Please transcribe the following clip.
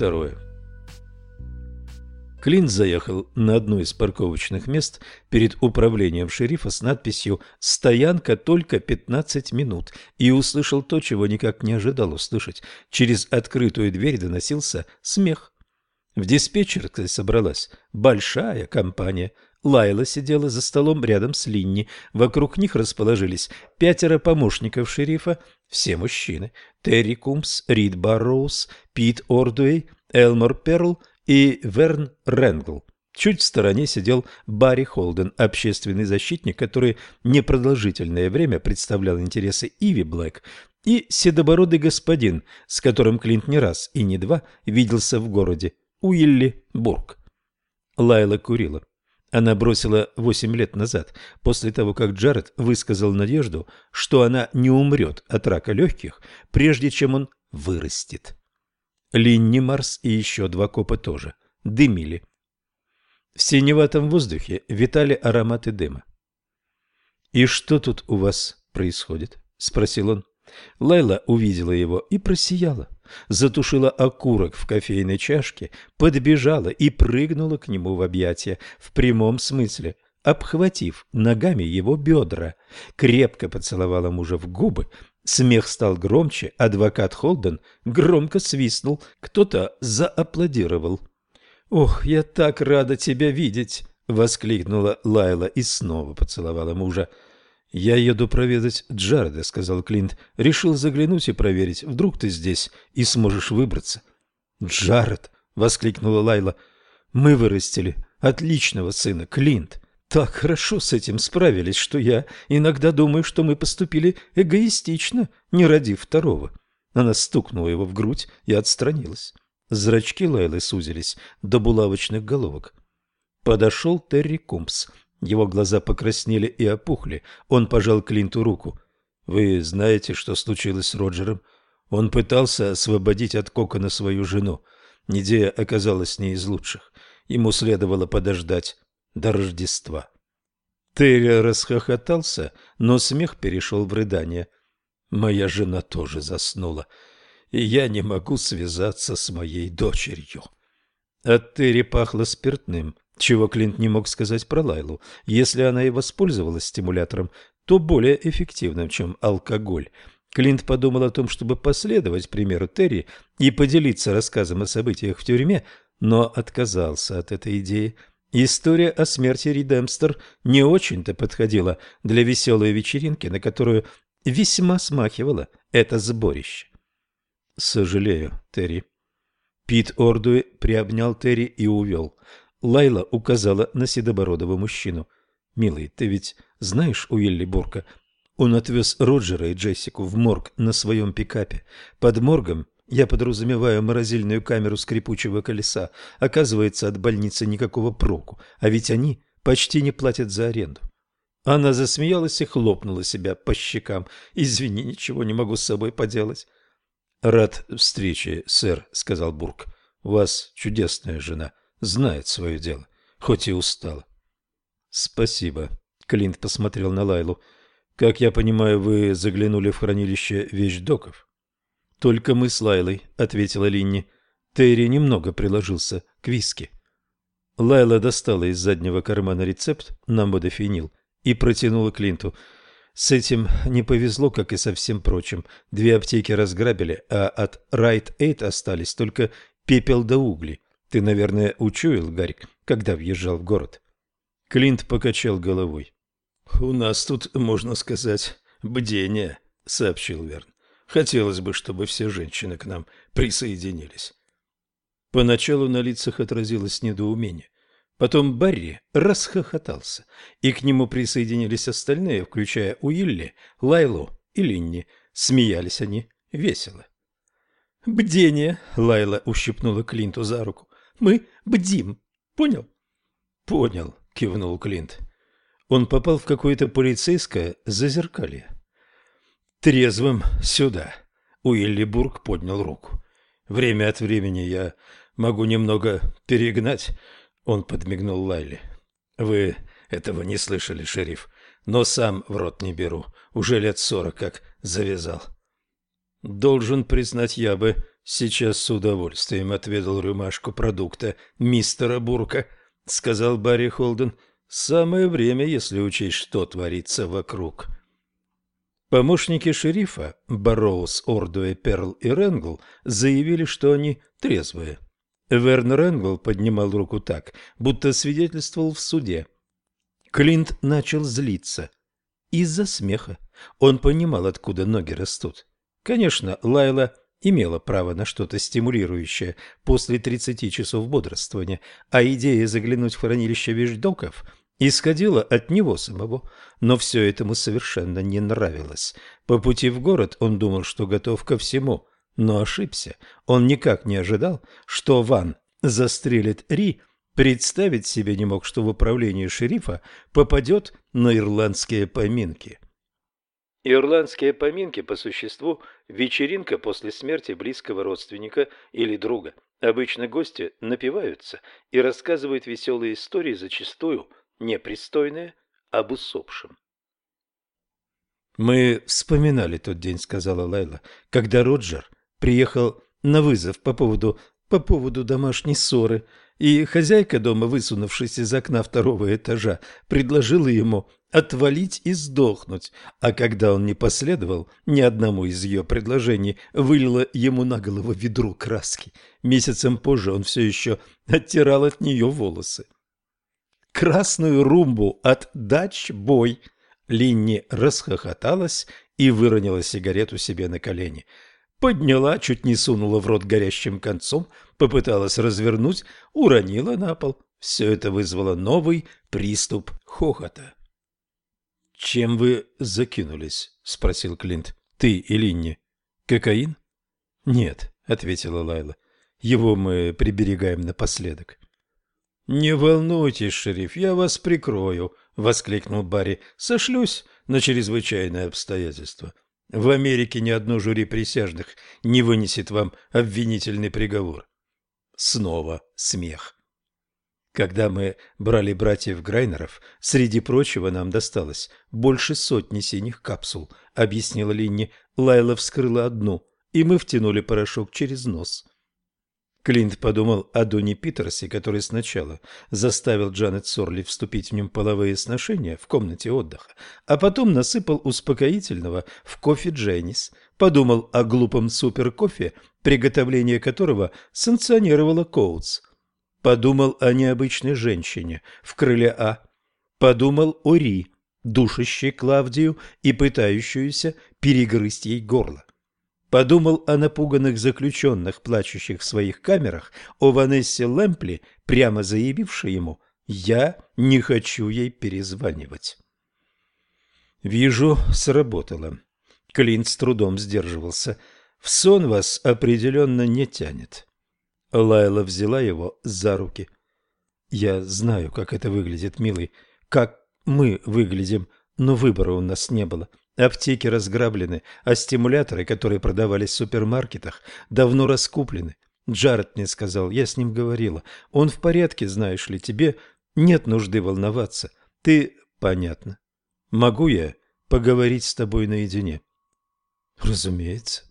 второе. Клинт заехал на одно из парковочных мест перед управлением шерифа с надписью «Стоянка только 15 минут» и услышал то, чего никак не ожидал услышать. Через открытую дверь доносился смех. В диспетчерской собралась большая компания. Лайла сидела за столом рядом с Линни. Вокруг них расположились пятеро помощников шерифа, все мужчины. Терри Кумс, Рид Барроуз, Пит Ордуэй, Элмор Перл и Верн Ренгл. Чуть в стороне сидел Барри Холден, общественный защитник, который непродолжительное время представлял интересы Иви Блэк, и седобородый господин, с которым Клинт не раз и не два виделся в городе, Уилли Бург. Лайла курила. Она бросила восемь лет назад, после того, как Джаред высказал надежду, что она не умрет от рака легких, прежде чем он вырастет. Линни Марс и еще два копа тоже дымили. В синеватом воздухе витали ароматы дыма. «И что тут у вас происходит?» — спросил он. Лайла увидела его и просияла, затушила окурок в кофейной чашке, подбежала и прыгнула к нему в объятия в прямом смысле, обхватив ногами его бедра, крепко поцеловала мужа в губы Смех стал громче, адвокат Холден громко свистнул, кто-то зааплодировал. «Ох, я так рада тебя видеть!» — воскликнула Лайла и снова поцеловала мужа. «Я еду проведать Джареда», — сказал Клинт. «Решил заглянуть и проверить. Вдруг ты здесь и сможешь выбраться». «Джаред!» — воскликнула Лайла. «Мы вырастили отличного сына, Клинт так хорошо с этим справились, что я иногда думаю, что мы поступили эгоистично, не родив второго. Она стукнула его в грудь и отстранилась. Зрачки Лайлы сузились до булавочных головок. Подошел Терри Кумпс. Его глаза покраснели и опухли. Он пожал Клинту руку. «Вы знаете, что случилось с Роджером? Он пытался освободить от кокона свою жену. Недея оказалась не из лучших. Ему следовало подождать до Рождества. Терри расхохотался, но смех перешел в рыдание. Моя жена тоже заснула, и я не могу связаться с моей дочерью. От Терри пахло спиртным, чего Клинт не мог сказать про Лайлу. Если она и воспользовалась стимулятором, то более эффективным, чем алкоголь. Клинт подумал о том, чтобы последовать примеру Терри и поделиться рассказом о событиях в тюрьме, но отказался от этой идеи. История о смерти Редемстер не очень-то подходила для веселой вечеринки, на которую весьма смахивало это сборище. «Сожалею, Терри». Пит Ордуэ приобнял Терри и увел. Лайла указала на седобородого мужчину. «Милый, ты ведь знаешь Уилли Бурка? Он отвез Роджера и Джессику в морг на своем пикапе. Под моргом я подразумеваю морозильную камеру скрипучего колеса. Оказывается, от больницы никакого проку, а ведь они почти не платят за аренду. Она засмеялась и хлопнула себя по щекам. «Извини, ничего не могу с собой поделать». «Рад встрече, сэр», — сказал Бург. «У вас чудесная жена, знает свое дело, хоть и устала». «Спасибо», — Клинт посмотрел на Лайлу. «Как я понимаю, вы заглянули в хранилище вещдоков?» «Только мы с Лайлой», — ответила Линни. Терри немного приложился к виски. Лайла достала из заднего кармана рецепт на модофенил и протянула Клинту. С этим не повезло, как и со всем прочим. Две аптеки разграбили, а от Райт Эйт остались только пепел да угли. Ты, наверное, учуял, Гарик, когда въезжал в город? Клинт покачал головой. «У нас тут, можно сказать, бдение», — сообщил Верн. Хотелось бы, чтобы все женщины к нам присоединились. Поначалу на лицах отразилось недоумение. Потом Барри расхохотался, и к нему присоединились остальные, включая Уилли, Лайлу и Линни. Смеялись они весело. «Бдение!» — Лайла ущипнула Клинту за руку. «Мы бдим. Понял?» «Понял», — кивнул Клинт. Он попал в какое-то полицейское зазеркалье. Трезвым сюда. Уиллибург поднял руку. Время от времени я могу немного перегнать. Он подмигнул Лайли. Вы этого не слышали, шериф, но сам в рот не беру. Уже лет сорок как завязал. Должен признать, я бы сейчас с удовольствием отведал рюмашку продукта мистера Бурка, — сказал Барри Холден. — Самое время, если учесть, что творится вокруг. Помощники шерифа Барроуз, Ордуэ, Перл и Ренгл заявили, что они трезвые. Вернер Ренгл поднимал руку так, будто свидетельствовал в суде. Клинт начал злиться. Из-за смеха. Он понимал, откуда ноги растут. Конечно, Лайла имела право на что-то стимулирующее после 30 часов бодрствования, а идея заглянуть в хранилище вещдоков исходила от него самого, но все это ему совершенно не нравилось. По пути в город он думал, что готов ко всему, но ошибся. Он никак не ожидал, что Ван застрелит Ри, представить себе не мог, что в управление шерифа попадет на ирландские поминки. Ирландские поминки по существу – вечеринка после смерти близкого родственника или друга. Обычно гости напиваются и рассказывают веселые истории, зачастую непристойные, об усопшем. «Мы вспоминали тот день», — сказала Лайла, — «когда Роджер приехал на вызов по поводу, по поводу домашней ссоры, и хозяйка дома, высунувшись из окна второго этажа, предложила ему отвалить и сдохнуть, а когда он не последовал ни одному из ее предложений, вылила ему на голову ведро краски. Месяцем позже он все еще оттирал от нее волосы. «Красную румбу от Дач Бой!» Линни расхохоталась и выронила сигарету себе на колени. Подняла, чуть не сунула в рот горящим концом, попыталась развернуть, уронила на пол. Все это вызвало новый приступ хохота. «Чем вы закинулись?» — спросил Клинт. «Ты и Линни. Кокаин?» «Нет», — ответила Лайла. «Его мы приберегаем напоследок». «Не волнуйтесь, шериф, я вас прикрою», — воскликнул Барри. «Сошлюсь на чрезвычайное обстоятельство. В Америке ни одно жюри присяжных не вынесет вам обвинительный приговор». Снова смех. Когда мы брали братьев Грайнеров, среди прочего нам досталось больше сотни синих капсул, объяснила Линни. Лайла вскрыла одну, и мы втянули порошок через нос. Клинт подумал о Доне Питерсе, который сначала заставил Джанет Сорли вступить в нем половые сношения в комнате отдыха, а потом насыпал успокоительного в кофе Дженнис. Подумал о глупом суперкофе, приготовление которого санкционировала Коутс. Подумал о необычной женщине в крыле А. Подумал о Ри, душащей Клавдию и пытающуюся перегрызть ей горло. Подумал о напуганных заключенных, плачущих в своих камерах, о Ванессе Лэмпли, прямо заявившей ему «Я не хочу ей перезванивать». Вижу, сработало. Клинт с трудом сдерживался. В сон вас определенно не тянет. Лайла взяла его за руки. «Я знаю, как это выглядит, милый, как мы выглядим, но выбора у нас не было. Аптеки разграблены, а стимуляторы, которые продавались в супермаркетах, давно раскуплены. Джаред мне сказал, я с ним говорила. Он в порядке, знаешь ли, тебе нет нужды волноваться. Ты... Понятно. Могу я поговорить с тобой наедине?» «Разумеется».